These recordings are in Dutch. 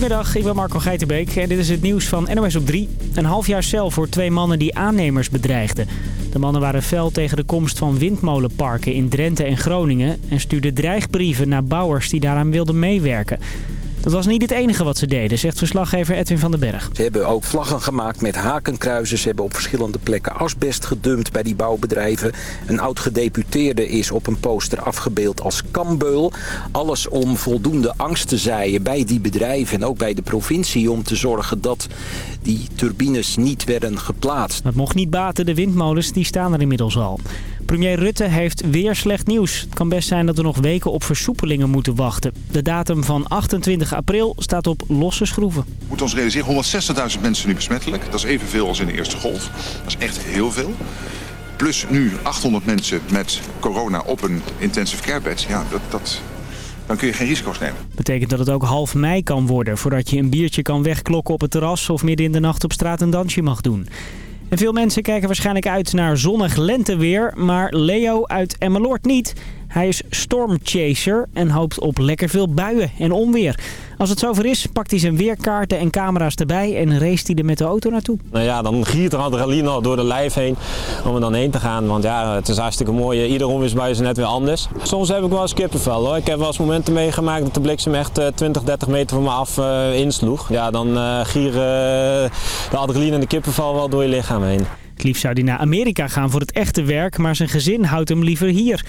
Goedemiddag, ik ben Marco Geitenbeek en dit is het nieuws van NOS op 3. Een half jaar cel voor twee mannen die aannemers bedreigden. De mannen waren fel tegen de komst van windmolenparken in Drenthe en Groningen... en stuurden dreigbrieven naar bouwers die daaraan wilden meewerken. Dat was niet het enige wat ze deden, zegt verslaggever Edwin van den Berg. Ze hebben ook vlaggen gemaakt met hakenkruizen. Ze hebben op verschillende plekken asbest gedumpt bij die bouwbedrijven. Een oud-gedeputeerde is op een poster afgebeeld als kambeul. Alles om voldoende angst te zaaien bij die bedrijven en ook bij de provincie... om te zorgen dat die turbines niet werden geplaatst. Dat mocht niet baten, de windmolens die staan er inmiddels al. Premier Rutte heeft weer slecht nieuws. Het kan best zijn dat we nog weken op versoepelingen moeten wachten. De datum van 28 april staat op losse schroeven. We moeten ons realiseren, 160.000 mensen nu besmettelijk. Dat is evenveel als in de eerste golf. Dat is echt heel veel. Plus nu 800 mensen met corona op een intensive care bed. Ja, dat, dat, dan kun je geen risico's nemen. Betekent dat het ook half mei kan worden... voordat je een biertje kan wegklokken op het terras... of midden in de nacht op straat een dansje mag doen. En veel mensen kijken waarschijnlijk uit naar zonnig lenteweer... maar Leo uit Emmeloord niet... Hij is stormchaser en hoopt op lekker veel buien en onweer. Als het zover is, pakt hij zijn weerkaarten en camera's erbij en race hij er met de auto naartoe. Nou ja, dan giert er adrenaline door de lijf heen om er dan heen te gaan. Want ja, het is hartstikke mooi. Ieder onweersbui is net weer anders. Soms heb ik wel eens kippenvel hoor. Ik heb wel eens momenten meegemaakt dat de bliksem echt 20, 30 meter van me af uh, insloeg. Ja, dan uh, gieren uh, de adrenaline en de kippenvel wel door je lichaam heen. Het liefst zou hij naar Amerika gaan voor het echte werk, maar zijn gezin houdt hem liever hier.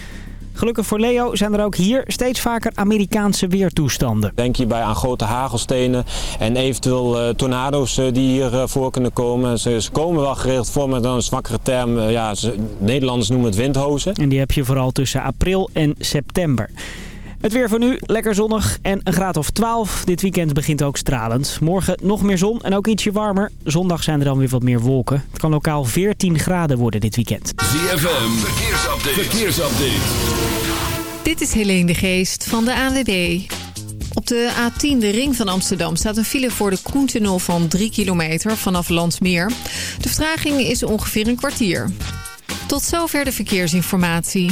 Gelukkig voor Leo zijn er ook hier steeds vaker Amerikaanse weertoestanden. Denk hierbij aan grote hagelstenen en eventueel uh, tornado's uh, die hier uh, voor kunnen komen. Ze, ze, komen wel geregeld voor met een zwakkere term. ja, ze, Nederlanders noemen het windhozen. En die heb je vooral tussen april en september. Het weer voor nu, lekker zonnig en een graad of 12. Dit weekend begint ook stralend. Morgen nog meer zon en ook ietsje warmer. Zondag zijn er dan weer wat meer wolken. Het kan lokaal 14 graden worden dit weekend. ZFM, verkeersupdate. verkeersupdate. Dit is Helene de Geest van de ANWB. Op de A10, de ring van Amsterdam, staat een file voor de Koentunnel van 3 kilometer vanaf Landsmeer. De vertraging is ongeveer een kwartier. Tot zover de verkeersinformatie.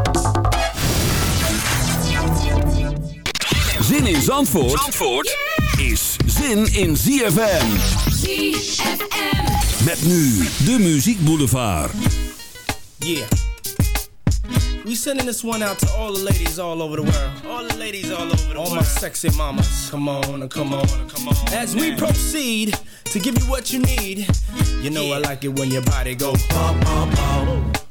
Zin in Zandvoort, Zandvoort is zin in ZFM. ZFM. Met nu de Muziek Boulevard. Yeah. We sending this one out to all the ladies all over the world. All the ladies all over the all world. All my sexy mamas. Come on, come on, come on. As we proceed to give you what you need. You know I like it when your body go pump, pump, pump.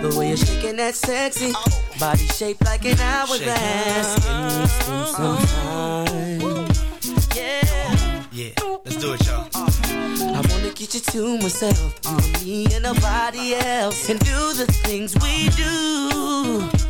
The way you're shaking that sexy body shaped like an hourglass. Can we spend some time? Yeah. Yeah, let's do it, y'all. I wanna get you to myself, you and me and nobody else, and do the things we do.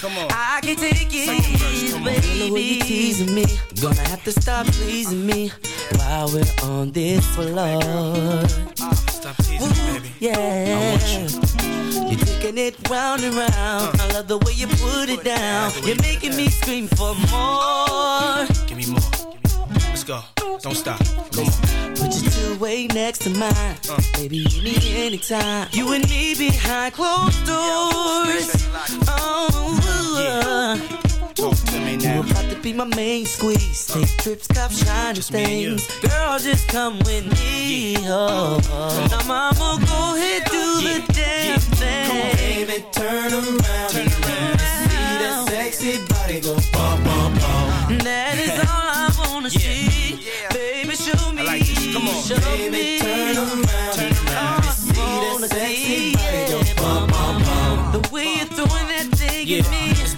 Come on. I can take it, baby. The way you teasing me, gonna have to stop pleasing me while we're on this floor. Uh, stop teasing me, baby. Yeah. I want you. You're taking it round and round. Uh. I love the way you put it down. You're making me scream for more. Give me more. Let's go. Don't stop. Come on. Put your two way next to mine. Uh. Baby, you need anytime. You and me behind closed doors. Oh, uh. Talk to me you now. about to be my main squeeze. Uh. Take trips, cop shiny Just me you. things. Girl, just come with me. Oh, oh. Now, mama, go ahead, do the damn Come on, baby, turn around. Turn around. See that sexy body go bum, bum, bum. That is all I wanna see. Baby, show me. I like this. Come on, show baby, me. turn around. Turn around. I See that sexy see, body yeah, bum, bum, bum. The way you're throwing that thing Yeah, at me.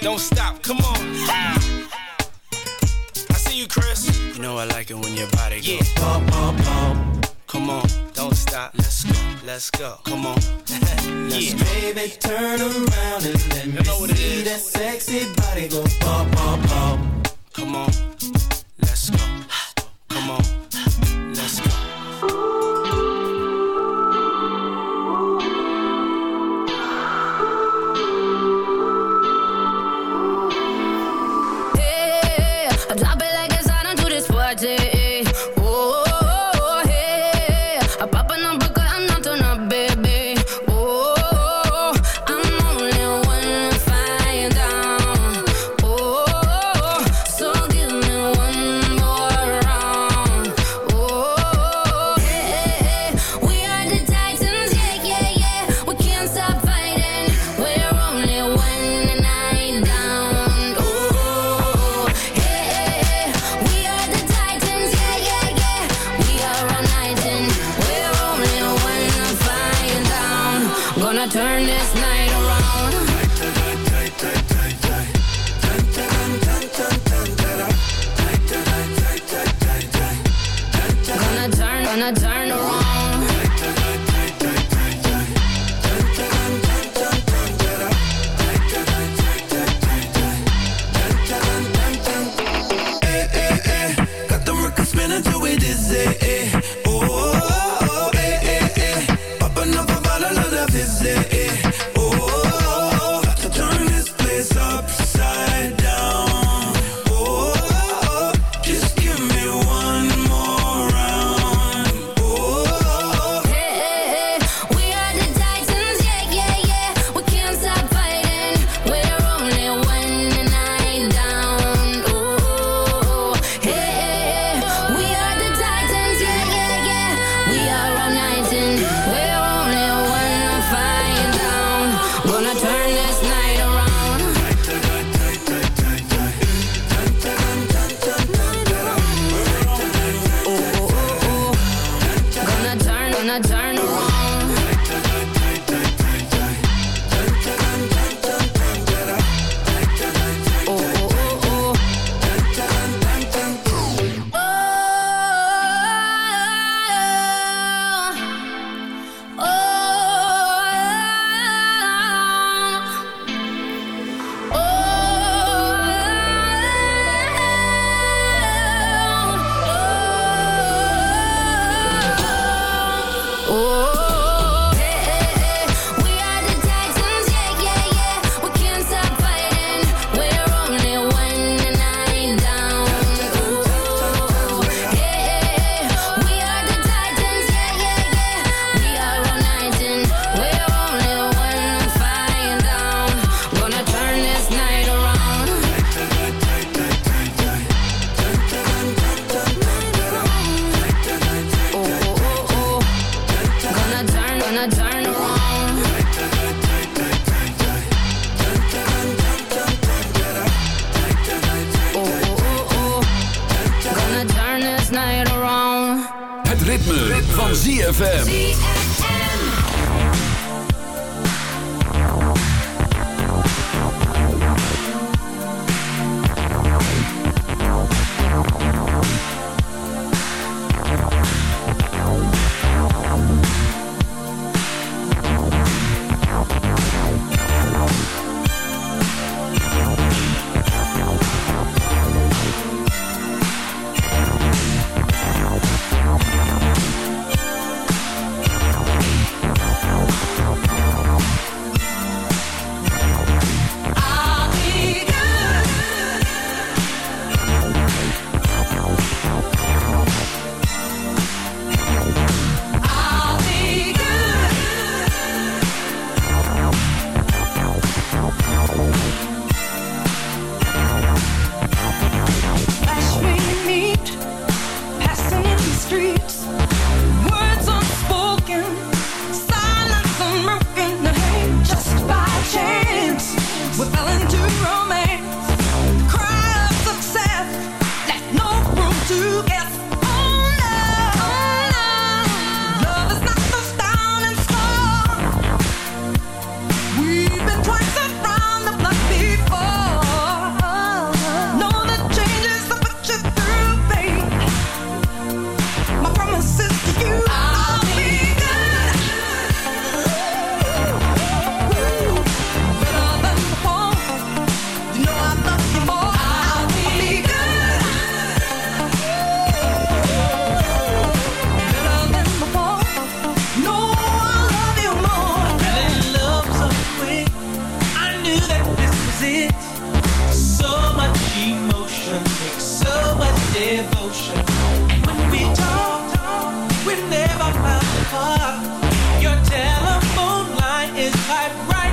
Don't stop. Come on. I see you, Chris. You know I like it when your body goes yeah. bum, bum, bum. Come on, don't stop. Let's go, let's go. Come on. yeah. Baby, turn around and let me see that sexy body go bum, bum, bum. Come on,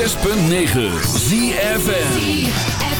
106.9 ZFN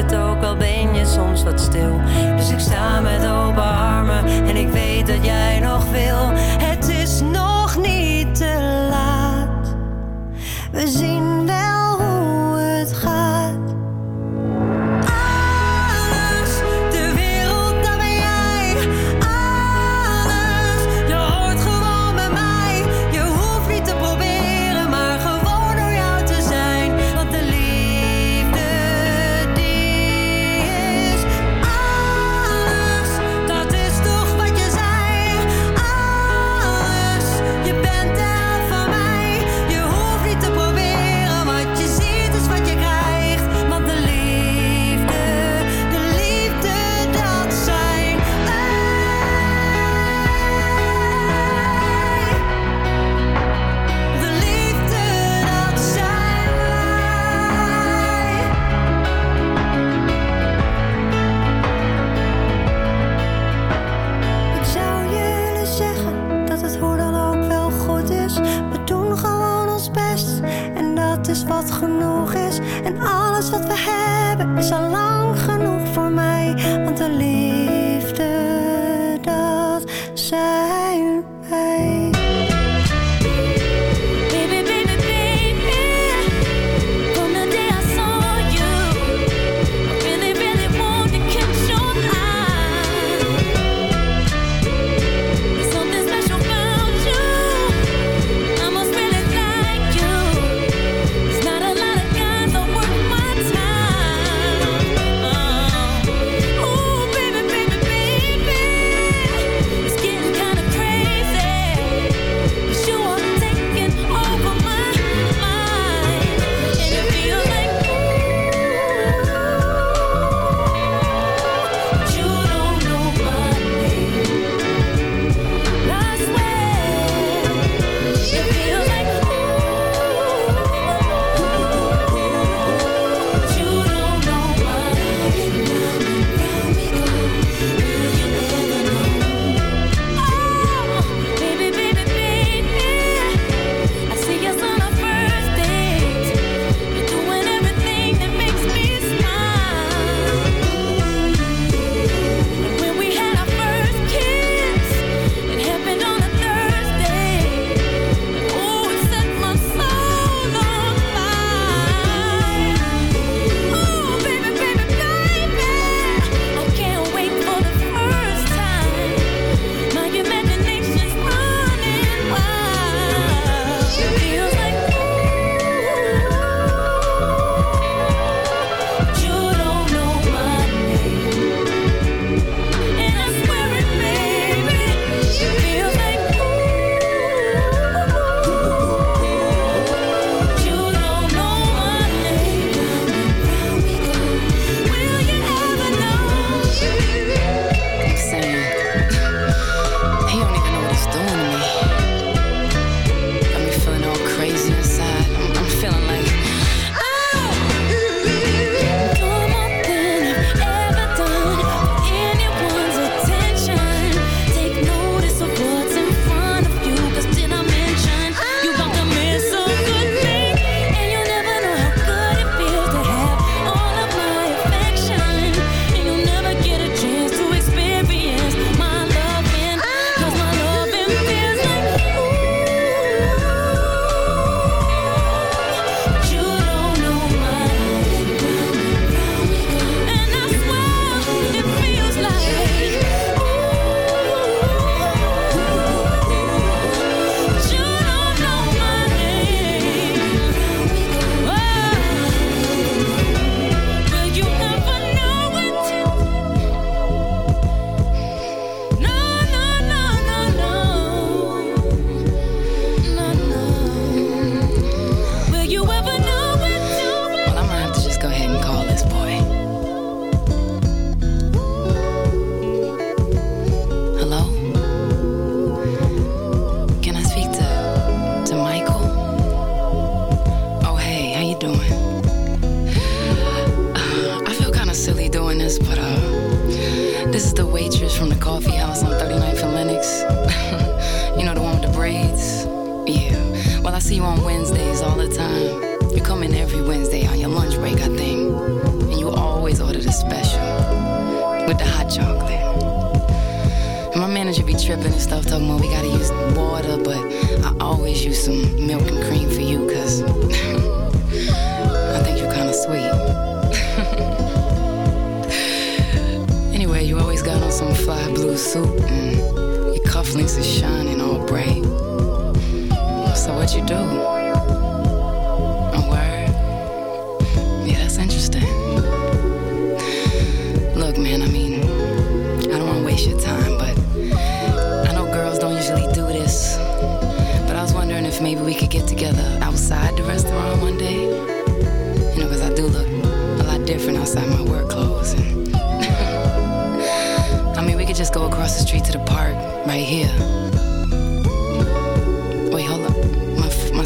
luistert, ook al ben je soms wat stil. Dus ik sta met open armen en ik weet dat jij nog wil.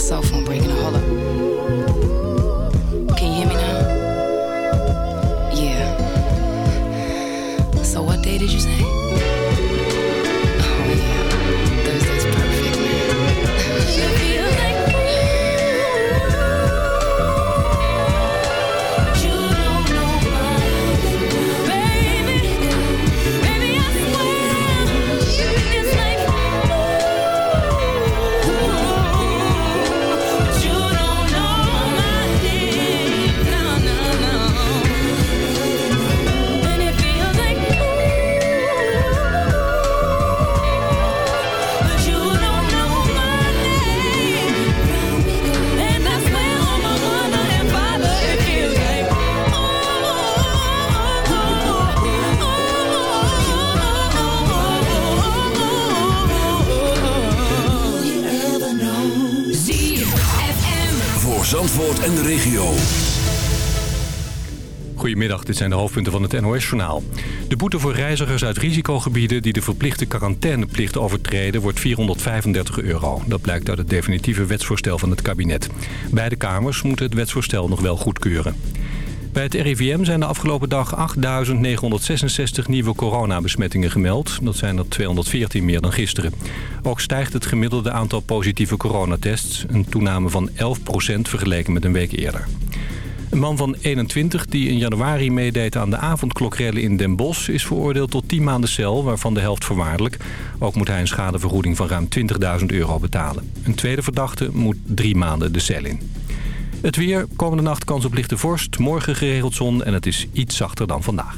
cell phone breaking a hole up. NOS-journaal. De boete voor reizigers uit risicogebieden die de verplichte quarantaineplicht overtreden... wordt 435 euro. Dat blijkt uit het definitieve wetsvoorstel van het kabinet. Beide kamers moeten het wetsvoorstel nog wel goedkeuren. Bij het RIVM zijn de afgelopen dag 8.966 nieuwe coronabesmettingen gemeld. Dat zijn er 214 meer dan gisteren. Ook stijgt het gemiddelde aantal positieve coronatests... een toename van 11% vergeleken met een week eerder. Een man van 21 die in januari meedeed aan de avondklokrellen in Den Bosch... is veroordeeld tot 10 maanden cel, waarvan de helft voorwaardelijk. Ook moet hij een schadevergoeding van ruim 20.000 euro betalen. Een tweede verdachte moet drie maanden de cel in. Het weer, komende nacht kans op lichte vorst, morgen geregeld zon... en het is iets zachter dan vandaag.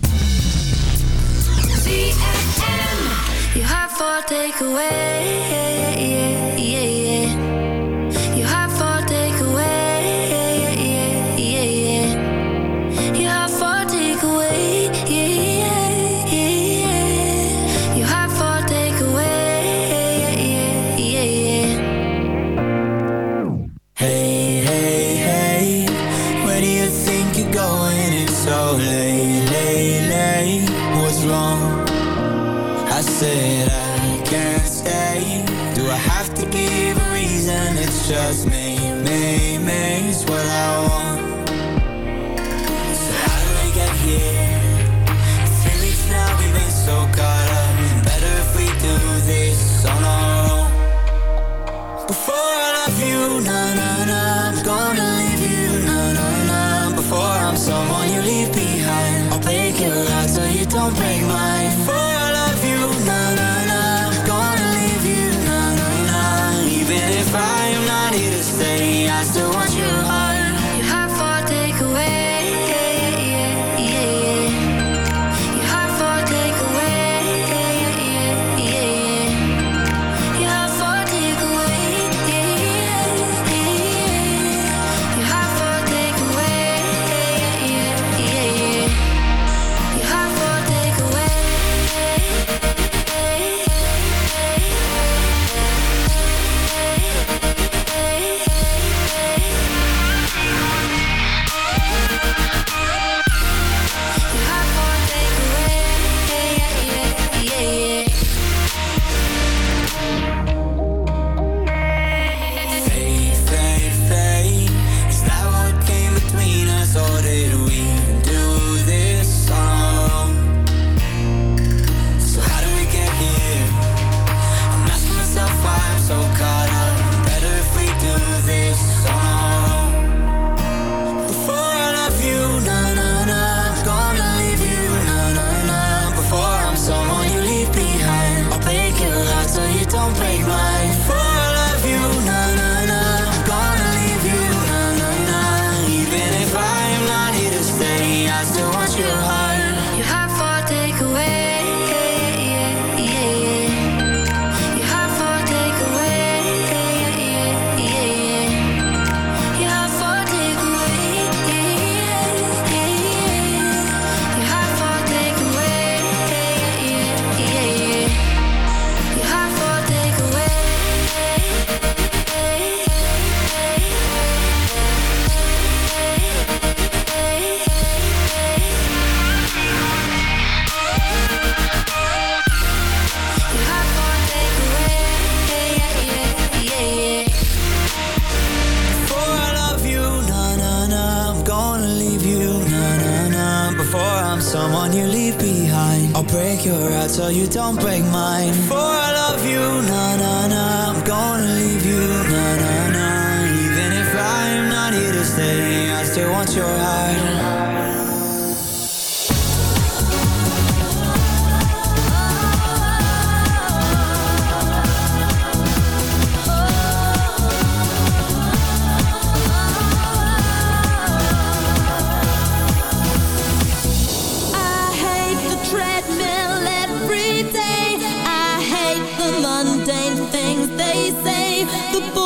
the boy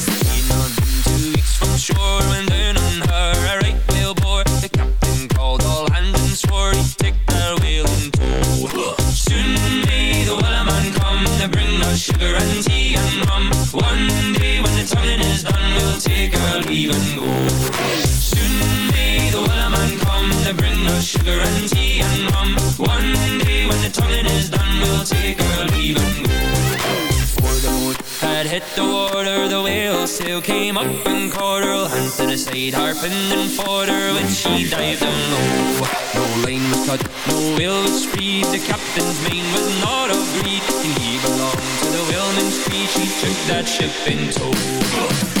And go. Soon may the wellerman come to bring us sugar and tea and rum. One day when the tonguing is done, we'll take our leave and go. Before the boat had hit the water, the whale sail came up and caught her. Hand to the side, harping and fought her when she dived down low. No line was cut, no whale was freed. The captain's mane was not of greed, and he belonged to the whaleman's creed. She took that ship in tow.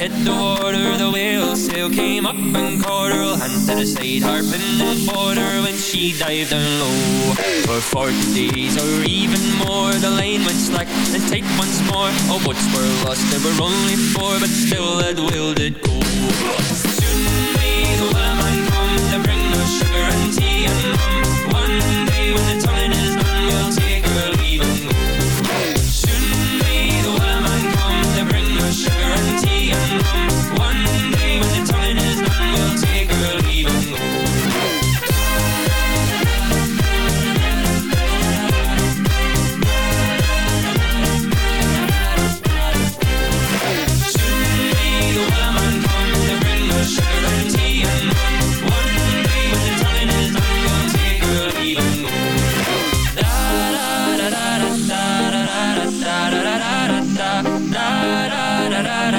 hit the water, the whale sail came up and caught her. Handed a side harp and a border when she dived down low. For forty days or even more, the line went slack and tight once more. Oh, All boats were lost, there were only four, but still that whale did go. Soon may the whaleman come to bring us sugar and tea and rum. One day when the tongue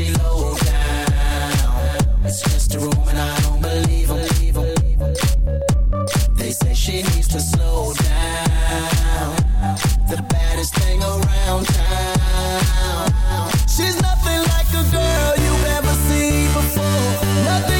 she low down. It's just a room and I don't believe them. They say she needs to slow down. The baddest thing around town. She's nothing like a girl you've ever seen before. Nothing